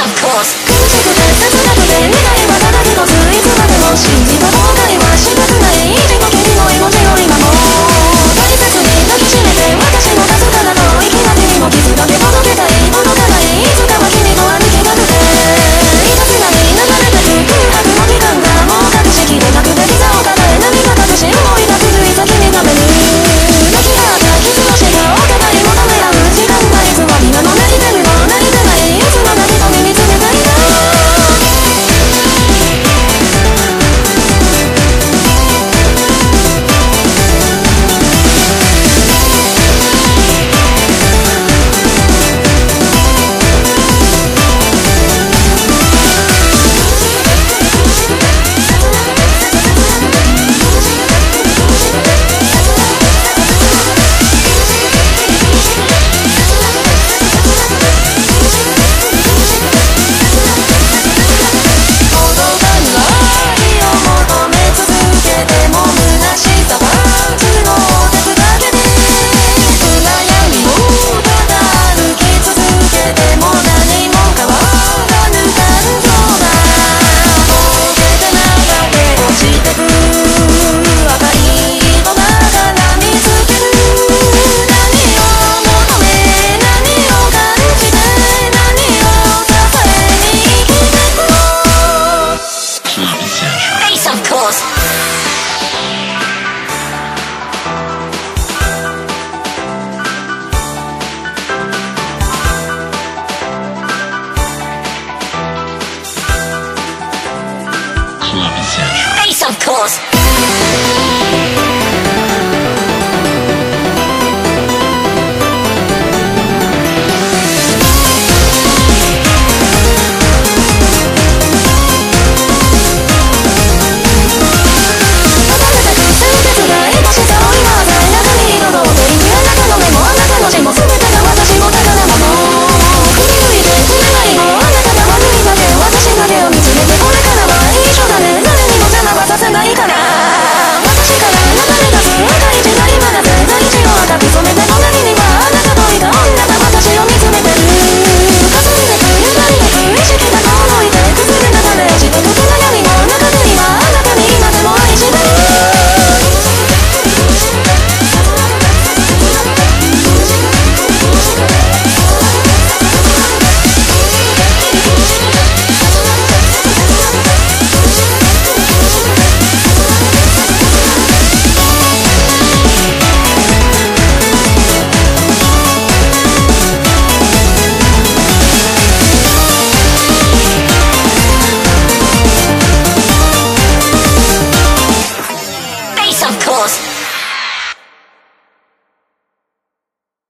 of course ないはいつまでも信じた方がはしぶく cause